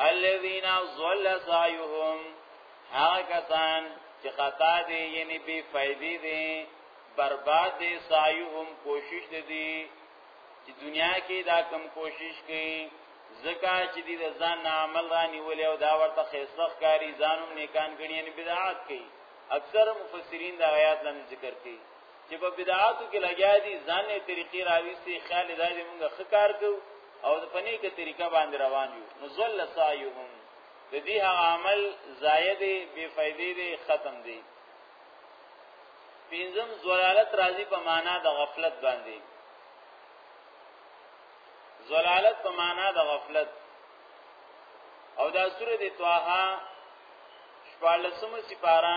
الذين ضل سعيهم هغه کسان چې خطا دي یعنی بی فائدې دي برباد دي سعيهم کوشش دي چې دنیا کې دا کم کوشش کوي زکا چې دې ځان نه عمل را نیولې او دا ورته خیسخ کاری ځانوم نیکان غنی ان بدعات کوي اکثر مفسرین دا آیات لم ذکر کوي چې په بدعاتو کې لګیا دي ځانې طریقې راويسي خیال دا دې موږ خکار کو او په نیکه طریقه باندې روان یو نو زل سایهم د دې عمل زائد بے فائدې دي ختم دي پینځم زلالت راځي په معنا د غفلت باندې زلالت په معنا د غفلت او دا سوره د طه شپږلسمه سپاره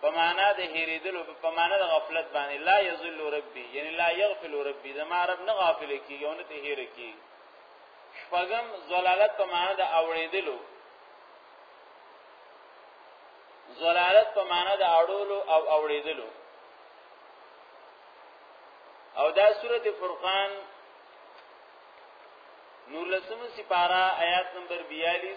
په معنا د هریدلو په معنا د غفلت باندې لا یذل ربي یعنی لا یغفل ربي زما رب نه غافل کیږي او نه ته هیر کیږي شپږم زلالت په معنا د اوریدلو زلالت په معنا د اړولو او اوریدلو او دا سورته فرقان نور لسم سپارا آیات نمبر 42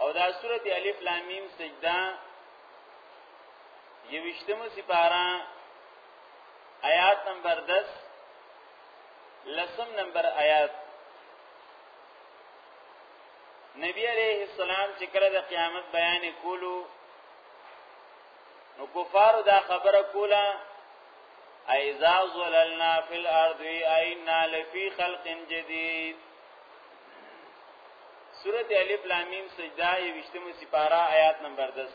او دا سورته الف لام میم سجده یوشتمه سپارا آیات نمبر 10 لسم نمبر آیات نبی علیہ السلام چې کله د قیامت بیان کولو نو کفارو دا خبره کوله ایزا زللنا فی الارض اینا لفی خلق جدید سورت الف لام میم سجده یوشتمه سپارا آیات نمبر 10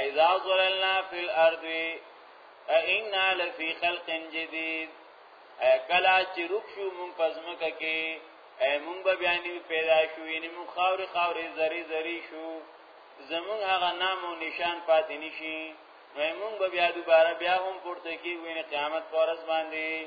ایذا ظللنا فی الارض ائنا لفی خلق جدید کلا چې روک شو مون پزمکه کې ای مون به بیا نیو پیدا شو یعنی مون خاور خاور زری زری شو زمون هغه نام او نشان پاتې نشي نو مون به بیا دوباره بیا هم پورته کیږي قیامت پرز باندې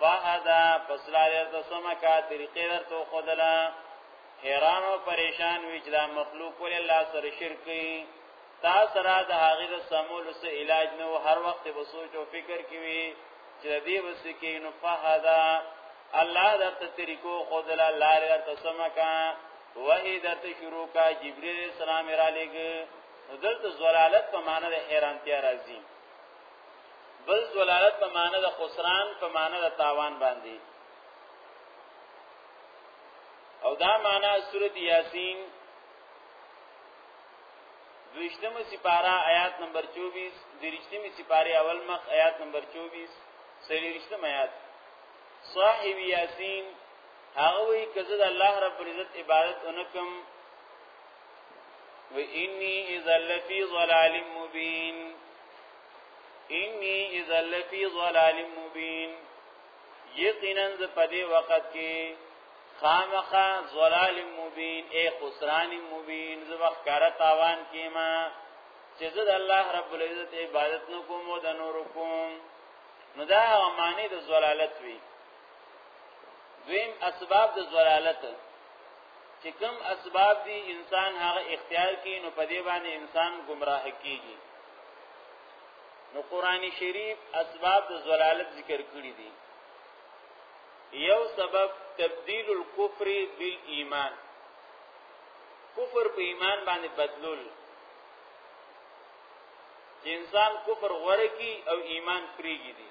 فهدا پسلار ته سم کا طریقې درته خودلا حیران او پریشان وی چې دا مخلوق ول الله سره شرک کوي تا سره د هغه د سمول سه علاج نو هر وخت به سوچ او فکر کوي چې دې وس کې نو فهدا الله درته طریقو خودلا لار درته سم کا وحی درته شروع کا جبرئیل السلام را لګ دلته زلالت په معنی د حیرانتیا راځي بل ذلالت په معنی د خسران په معنی د تاوان باندې او دا معنی سورۃ یاسین دوشتم سپارا آیات نمبر 24 درشتم سپاره اول مخ آیات نمبر 24 سلیرشتم آیات صاحب یاسین هغه وی کزه د الله رب العزت عبادت انکم و انی اذا لفی ظلال مبین انی اذا لفی ضلال مبین یقینا ز پدی وخت کې خامخا ضلال مبین ای خسران مبین ز وخت کار تاوان کیما چې زه د الله رب العزت عبادت نه کوم او د نور کوم نو دا معنی د زلالت وی دویم اسباب د زلالت چې کوم اسباب دي انسان هغه اختیار کړي نو په دې باندې انسان گمراه کیږي نو قران شریف اسباب د زلالت ذکر کړی دي یو سبب تبديل الكفر بالایمان کفر په ایمان باندې بدلول چې انسان کفر غوړه کی او ایمان پریږي دي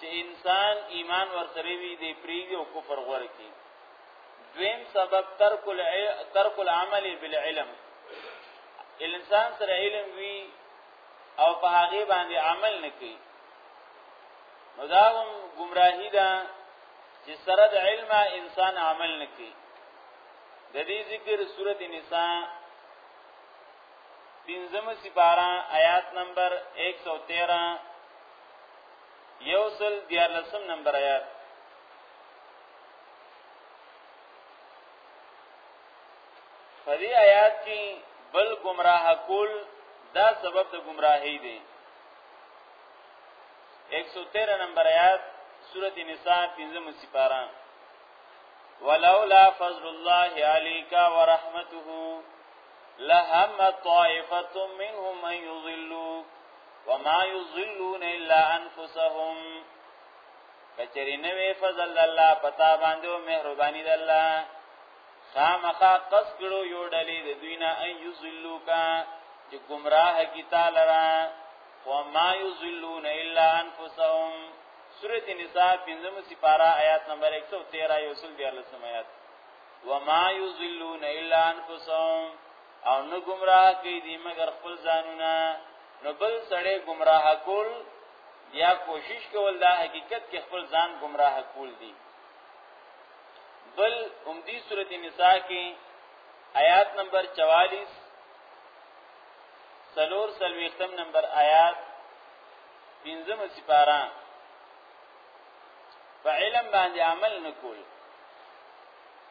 چې انسان ایمان ورسره وي دی پریږي او کفر غوړ کی دویم سبب ترک ترک العمل بالعلم انسان سره علم وی او په هغه باندې عمل نکي نو دا هم گمراهی ده چې سره د علم انسان عمل نکي د دې ذکر سورته نساء پنځم سپارا آیات نمبر 113 یو سل دیارلسم نمبر آیات فدی آیات کی بل گمراہ کول دا سبب د گمراهی دی 113 نمبر آیات سورۃ النساء 15 سپارہ ولولا فضل الله عليك ورحمته لهم طائفة منهم أن يضلوك وما يضلون الا انفسهم کچری نوې فضل الله پتا باندې او مهرباني د الله خامخا قص کړو یو ډلې د دوی نه ان یذلوک چې گمراه کی تعالی را وما یذلون الا انفسهم سورۃ النساء 15 سپارہ آیات نمبر 113 یوسل 42 آیات وما یذلون الا انفسهم او نه گمراه کوي دی مگر خپل ځانونه نو بل سړی گمراه کول یا کوشش کول دا حقیقت کې خپل ځان گمراه کول دي بل عمدی صورت نساء کې آیات نمبر 44 سلور سلویختم نمبر آیات پنځم سپارا په علم باندې عمل نکول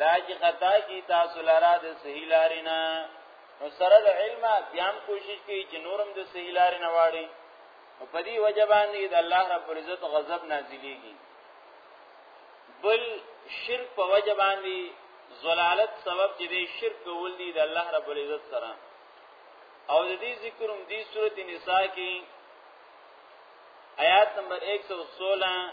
دا چې خطا کی تاسو لاره د صحیح لارې نه نو سره د علم بیا هم کوشش کوي چې نورم د صحیح لارې نه واړي او په دې وجه باندې د الله رب العزت غضب نازلېږي بل شرک په وجه باندې زلالت سبب چې د شرک کول دي د الله رب العزت سره او د دې ذکر هم دې سورته نساء کې آیات نمبر 116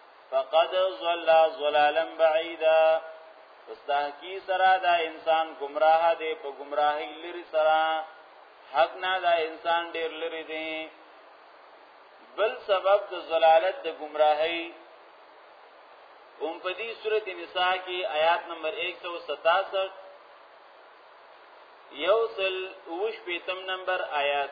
فقد ضل ضلالا بعيدا استحقی سرا دا انسان گمراه دی په گمراهی لري سرا حق نه دا انسان ډیر لري دی بل سبب د ضلالت د گمراهی اوم په دې سورۃ نساء کې آیات نمبر 167 یوصل اوش پیتم نمبر آیات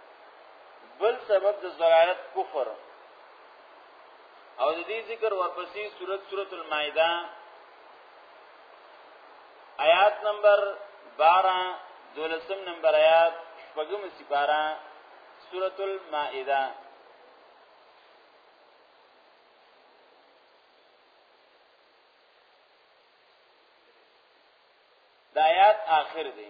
بل سبب د زلالت کفر او د دې ذکر ورپسې سورۃ سورۃ المائده آیات نمبر 12 دولسم نمبر آیات شپږم سپارا سورۃ المائده دا آیات آخر دی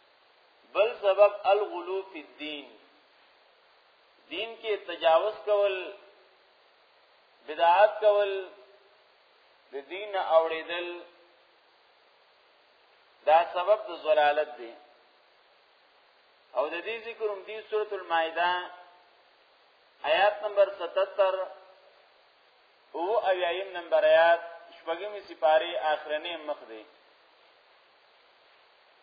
بل سبب الغلو فی الدین دین کې تجاوز کول بدعات کول د دین اوړېدل دا سبب د زلالت دی او د دې ذکر هم دی سورۃ المائده آیات نمبر 77 او اویایم نمبر آیات شپږمی سپاره اخرنه مخ دی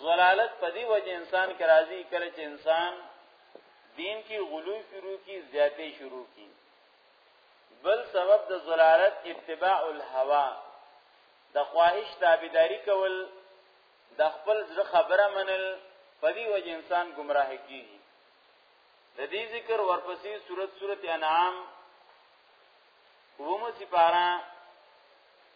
زلالت په دی وجه انسان کې راضي کله چې انسان دین کې غلو شروع کی زیاتې شروع کی بل سبب د زلالت اتباع الهوا د خواهش تابعداري کول د خپل ځخ خبره منل په دی وجه انسان گمراه کیږي د دې ذکر ورپسې صورت صورت انعام ومو سپارا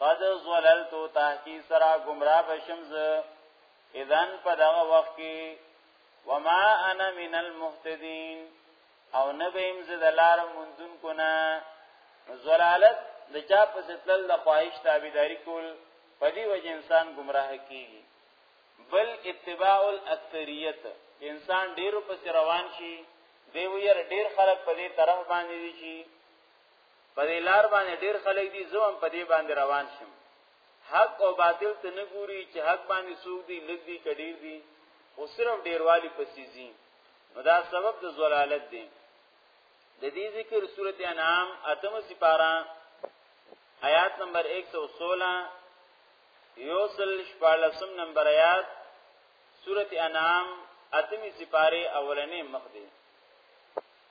قد زللت تحقیق سرا گمراه بشم ز اذن په دغه وخت کې وما انا من المهتدين او نه بهم ز دلار منذن کنا زلالت د چا په ستل د خواهش تابعداري کول په دې وجه انسان گمراه کیږي بل اتباع الاکثریت انسان ډیرو پس روان شي دی ویر ډیر خلک په دې طرف باندې دي شي په دې لار باندې ډیر خلک دي زه هم په دې باندې روان شم حق او باطل ته نه ګوري چې حق باندې سوق دي لګ دي کډیر دي او صرف ډیروالی پسې زی نو دا سبب د زلالت دی د دې ذکر سورته انعام اتم سپارا آیات نمبر 116 یوسل شپالسم نمبر آیات سورته انعام اتمی سپاره اولنې مخ دی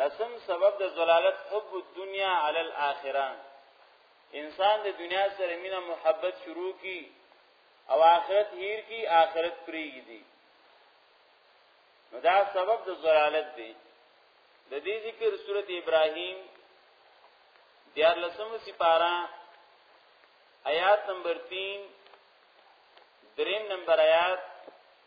لسم سبب د زلالت حب الدنيا علی الاخره انسان د دنیا سره مینه محبت شروع کی او آخرت هیر کی آخرت پریږي دي نو دا سبب د زلالت دی د دې ذکر سورت ابراهیم دیار لسم سپارا آیات نمبر 3 دریم نمبر آیات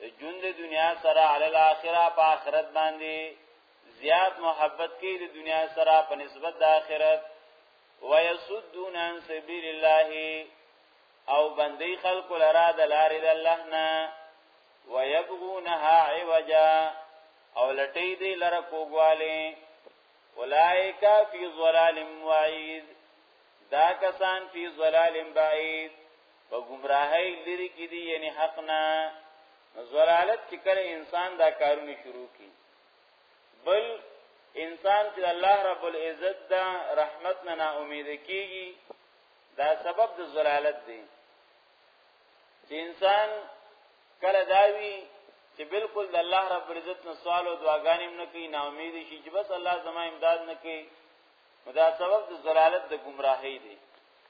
د ژوند د دنیا سره علی الاخره په آخرت باندې زیات محبت کوي د دنیا سره په نسبت د آخرت ويسدون عن سبيل الله او بندي خلق لرا د لارې د الله نه ويبغونها عوجا او لټي دي لره کوګواله اولائک فی ظلال وعید دا کسان فی ظلال بعید په گمراهۍ لري کې دي یعنی حق نه زلالت چې کله انسان دا کارونه شروع کی بل انسان چې الله رب العزت دا رحمت نه نا امید کیږي دا سبب د زلالت دی چې انسان کله داوی چې بالکل د الله رب العزت نه سوال او دعاګانې نه کوي نا امید شي چې بس الله زما امداد نه کوي دا سبب د زلالت د گمراهۍ دی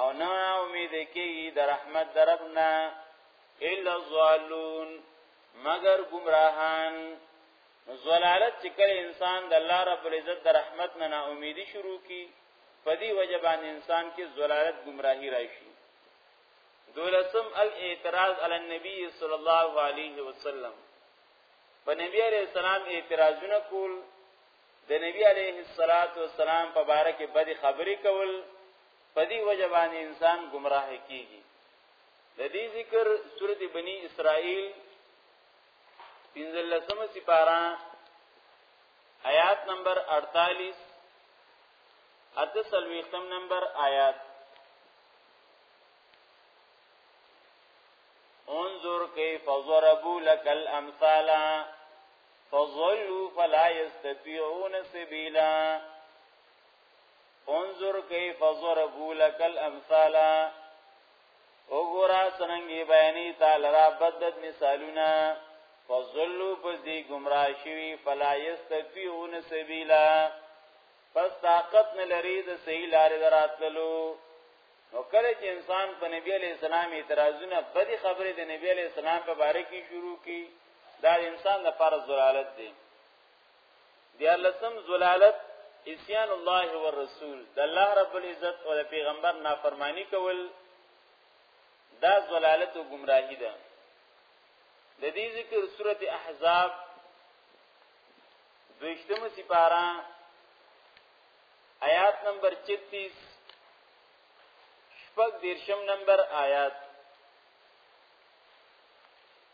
او نه امید کیږي د رحمت دربنا الا الظالون مگر گمراهان نو زلالت چې کله انسان د الله رب العزت د رحمت نه نا امیدي شروع کی په دې وجه باندې انسان کې زلالت گمراهی راشي دولسم الاعتراض علی النبی صلی الله علیه وسلم په نبی علیہ السلام اعتراضونه کول د نبی علیه الصلاۃ والسلام په باره کې بدی خبرې کول په دې وجه باندې انسان گمراه کیږي د دې ذکر سورته بنی اسرائیل پنځلسمه سپارا آیات نمبر 48 اته سلویختم نمبر آیات انظر کیف ضربوا لك الامثال فضلوا فلا يستطيعون سبيلا انظر كيف ضربوا لك الامثال وګورا سننګي بیانې تعالی را بدد مثالونه فضلوا پس دی گمراه شوی فلا يستطيعون سبيلا پس طاقت نه لري د صحیح لارې دراتللو نو کله چې انسان په نبی علی السلام اعتراضونه بدی خبره د نبی علی السلام په باره کې شروع کی دا انسان د فرض زلالت دی دیار لسم زلالت اسیان الله والرسول د الله رب العزت او د پیغمبر نافرمانی کول دا زلالت او گمراهی ده د دې ذکر سورته احزاب دویشتمه سپاره آیات نمبر 36 شپږ دیرشم نمبر آیات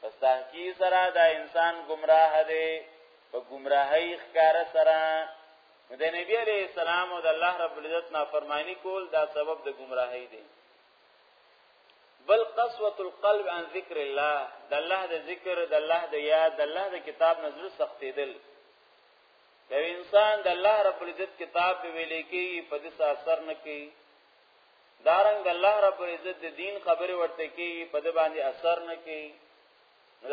پس تحقی سره دا انسان گمراه دی په گمراهی ښکار سره نو د نبی علیہ السلام او د الله رب العزت نافرمانی کول دا سبب د گمراهی دی بل قسوه القلب عن ذکر الله د الله د ذکر د الله د یاد د الله د کتاب نظر سختیدل یو انسان د الله رب العزت کتاب په ویلې کې په دې اثر نه کوي دارنګ الله رب العزت د دین خبره ورته کوي په د باندې اثر نه کوي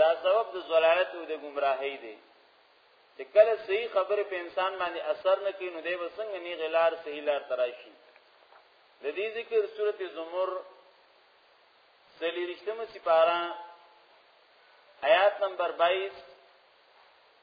دا سبب د زلالت او د گمراهۍ دی چې کله صحیح خبره په انسان باندې اثر نه کوي نو دی وسنګ نه غلار صحیح لار تراشي د دې ذکر سورته زمر سلیرشتمه سپارا آیات نمبر 22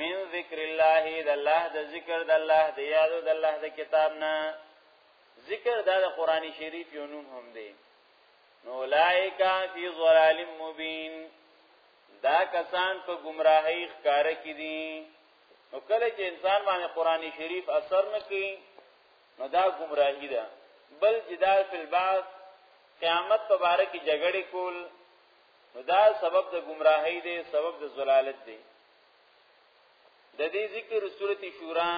من ذکر الله د الله د ذکر د الله د یادو د الله د کتاب نه ذکر دا د قران شریف یو نوم هم دی نو لایکا فی ظلال مبین دا کسان په گمراهی ښکار کی دي نو کله چې انسان باندې قران شریف اثر نکړي نو دا گمراهی ده بل جدال فی البعض قیامت مبارک جګړه کول نو دا سبب د گمراهی دی سبب د زلالت دی د دې ذکر سورته شورا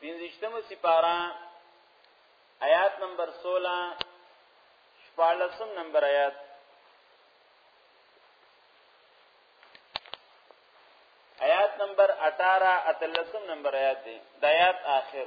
پنځشتمه سپارا آیات نمبر 16 شپږم نمبر آیات آیات نمبر 18 اتلسم نمبر آیات دی د آیات آخر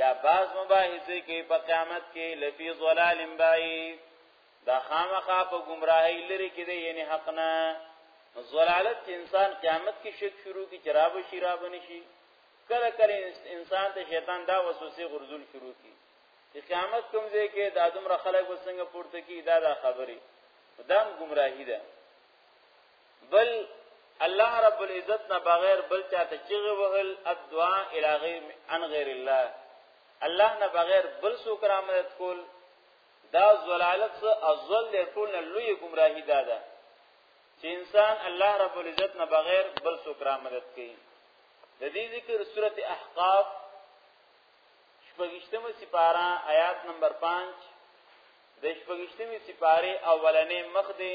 یا باز مباحثه کې په قیامت کې لفی ظلال بعید دا خامخا په گمراهی لري کې دی یعنی حق نه ظلالت چې انسان قیامت کې شک شروع کی چرابه شي را بنی شي کله کله انسان ته شیطان دا وسوسه غرزول شروع کی چې قیامت کوم ځای کې د ادم را خلق وسنګ پورته کی دا دا خبري دام گمراهی ده بل الله رب العزت نه بغیر بل چاته چیغه وهل ادعا الی غیر ان غیر الله الله نه بغیر بل سو کرامت کول دا زلالت سو ازل له ټول نه لوی گمراهی ده ده چې انسان الله رب العزت نه بغیر بل سو کرامت کوي د دې ذکر سوره احقاف شپږشتمه سپاره آیات نمبر 5 د شپږشتمه سپاره اولنې مخ دی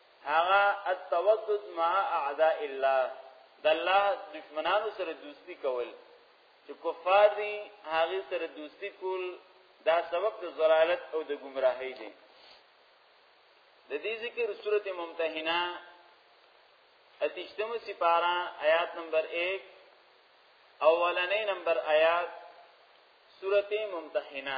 هغه التودد مع اعداء الله د الله دشمنانو سره دوستی کول چې کفار دي هغه سره دوستی کول دا سبب د ضلالت او د گمراهۍ دی د دې ذکر سورته ممتحنه اتشتمه سپارا آیات نمبر 1 اولنې نمبر آیات سورته ممتحنه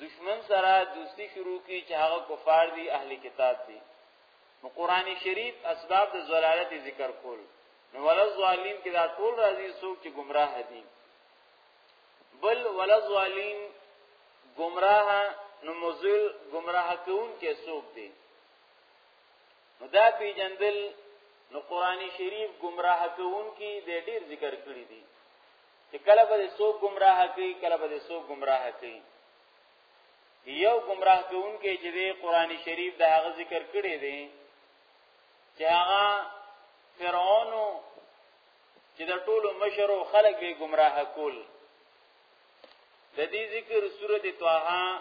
دشمن سره دوستی شروع کی چې هغه کفار دي اهل کتاب دي نو قران شریف اسباب د زلالت ذکر کول نو ولل ظالم کې دا ټول راځي څوک چې گمراه دي بل ولل ظالم گمراه نو مزل گمراه کون کې څوک دي نو دا پیجندل نو قران شریف گمراه کون کې د ډیر ذکر کړی دي چې کله به سو گمراه کوي کله به سو گمراه کوي یو گمراه کوونکی چې دی قران شریف د هغه ذکر کړی دی چې هغه فرعون چې د ټولو مشر او خلک به گمراه کول د دې ذکر سورته طه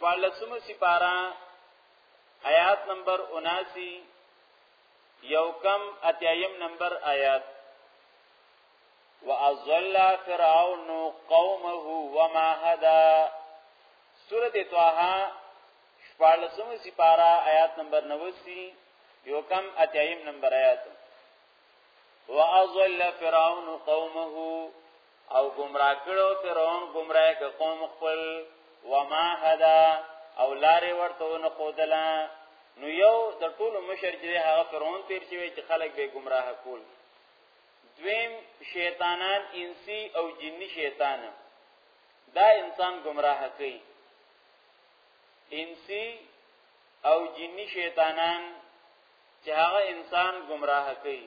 فالسمه سپارا آیات نمبر 79 یو کم اتیایم نمبر آیات واضل فرعون قومه وما هدا سوره طه شپږم سپارا آیات نمبر 90 یو کم اتیایم نمبر آیات واضل فرعون قومه او گمراه کړو فرعون گمراه ک قوم خپل وما هدا او لارې ورته نه خودلا نو یو د ټولو مشر چې هغه فرعون تیر شوی چې خلک به گمراه کول دویم شیطانان انسی او جنی شیطان دا انسان گمراه کوي انسی او جنی شیطانان چې هغه انسان گمراه کوي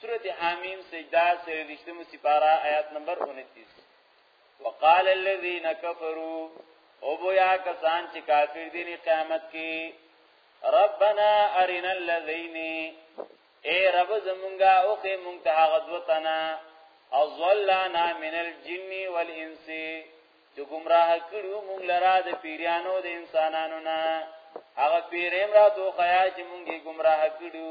سورت حامیم سجدہ سر رشتم سپارہ آیات نمبر 29 وقال الذين كفروا او بیا کسان چې کافر دي نه قیامت کې ربنا ارنا الذين اے رب زمونږه او کې مونږ ته هغه دوتنا او ظلنا من الجن والانس چې گمراه کړو مونږ لرا د پیرانو د انسانانو نه هغه پیریم را تو خیا چې مونږه گمراه کړو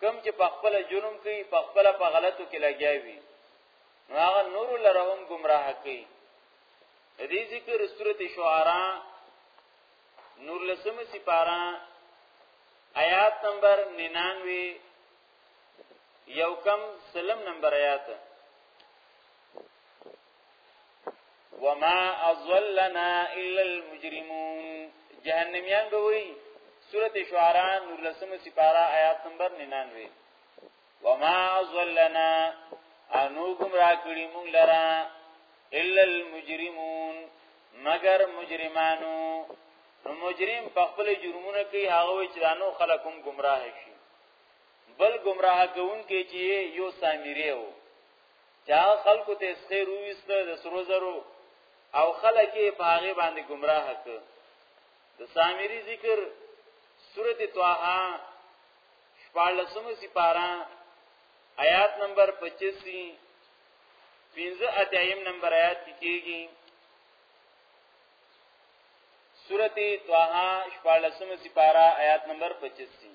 کم چې په خپل جرم کوي په خپل په غلطو کې لګیا وي نو هغه نور لرهم گمراه کوي د دې ذکر سورته شعرا نور لسمه سپارا آیات نمبر 99 یو کم سلم نمبر آیات وما اضلنا الا المجرمون جهنميان به وي سوره شعراء نور لسمه سپاره آیات نمبر 99 وما اضلنا انو گمراه کړي مونږ لرا الا المجرمون مگر مجرمانو نو مجرم په خپل جرمونه کوي هغه وی چې دانو خلک هم گمراه شي بل گمراه کوون کې چې یو سامری وو چا خلکو ته سخیر وست د سرو زرو او خلک یې په هغه باندې گمراه ک د سامری ذکر سورته طه شپږلسمه سپاره آیات نمبر 85 پنځه اتیم نمبر آیات کې کېږي سورته طه شپږلسمه سپاره آیات نمبر 85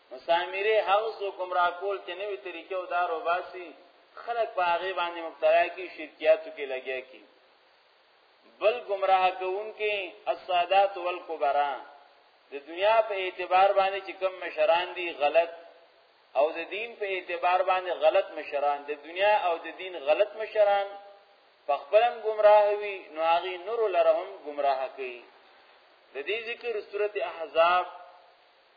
مسامری هغه سو کوم راکول چې نوې طریقې او دارو باسي خلک په هغه باندې مبتلا کی شرکیاتو کې لګیا کی بل گمراه کون کې السادات والکبرا د دنیا په اعتبار باندې چې کوم مشران دي غلط او د دین په اعتبار باندې غلط مشران د دنیا او د دین غلط مشران په خپلم گمراه وي نو هغه نور لرهم گمراه کوي د دې ذکر سورته احزاب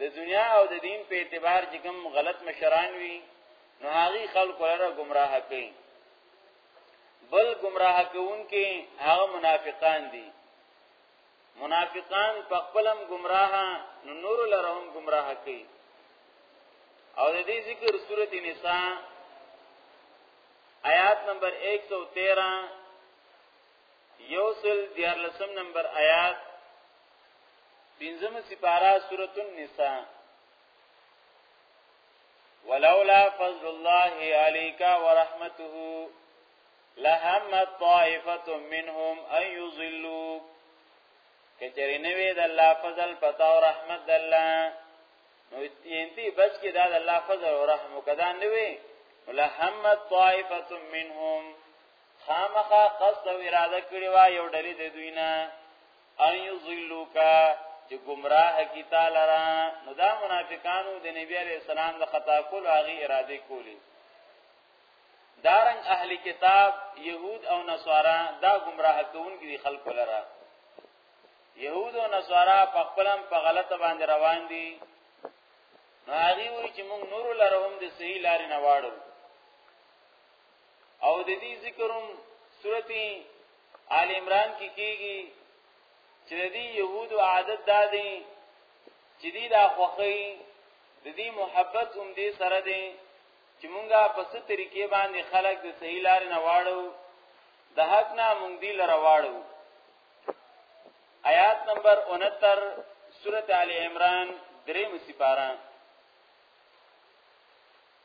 د دنیا او د دین په اعتبار چې کوم غلط مشران وي نو هغه خلکو لره گمراه کوي بل گمراه کوون کې هغه منافقان دي منافقان په خپلم گمراه نو نور لره هم گمراه کوي او د دې ذکر سورته نساء آیات نمبر 113 یوسل دیارلسم نمبر آیات پنځم سپارا سورۃ النساء ولولا فضل الله عليك ورحمته لهم طائفه منهم ان يضلوك کچری نوی د الله فضل پتا او رحمت د الله نو انتی بچ کې دا د الله فضل او رحم کدا نوی ولهم طائفه منهم خامخا قصد او اراده کړی وا یو ډلې د دوی نه ان یضلوکا چې گمراه کی تعالی را نو دا منافقانو د نبی علی السلام د خطا کول هغه اراده کولی دارن اهل کتاب يهود او نصارا دا گمراه کوونکي دي خلق لره يهود او نصارا په خپلم په غلطه باندې روان دي نو هغه وی چې موږ نور لره هم د صحیح لارې نه واړو او د دې ذکروم سورتي آل عمران کې کیږي چې د يهود عادت دا دی چې دی دا خوخی د دې محبت هم دې سره دی چې مونږه په ست طریقې باندې خلک د صحیح لار نه واړو د حق نه مونږ دی لره واړو آیات نمبر 69 سورته ال عمران درې مصیباران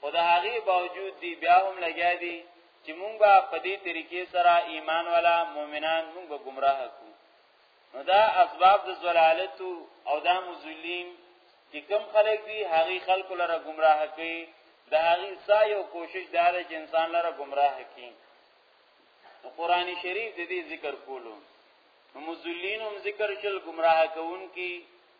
خو د هغې باوجود دی بیا هم لګیا دي چې مونږ به په دې طریقې سره ایمان والا مؤمنان مونږ به گمراه کو نو دا اسباب د زلالت او دا مزلین چې کم خلک دي هغه خلق لره گمراه کوي د هغه سعی او کوشش دا دی چې انسان لره گمراه کوي نو قران شریف د دې ذکر کولو نو مزلین هم ذکر شل گمراه کوونکي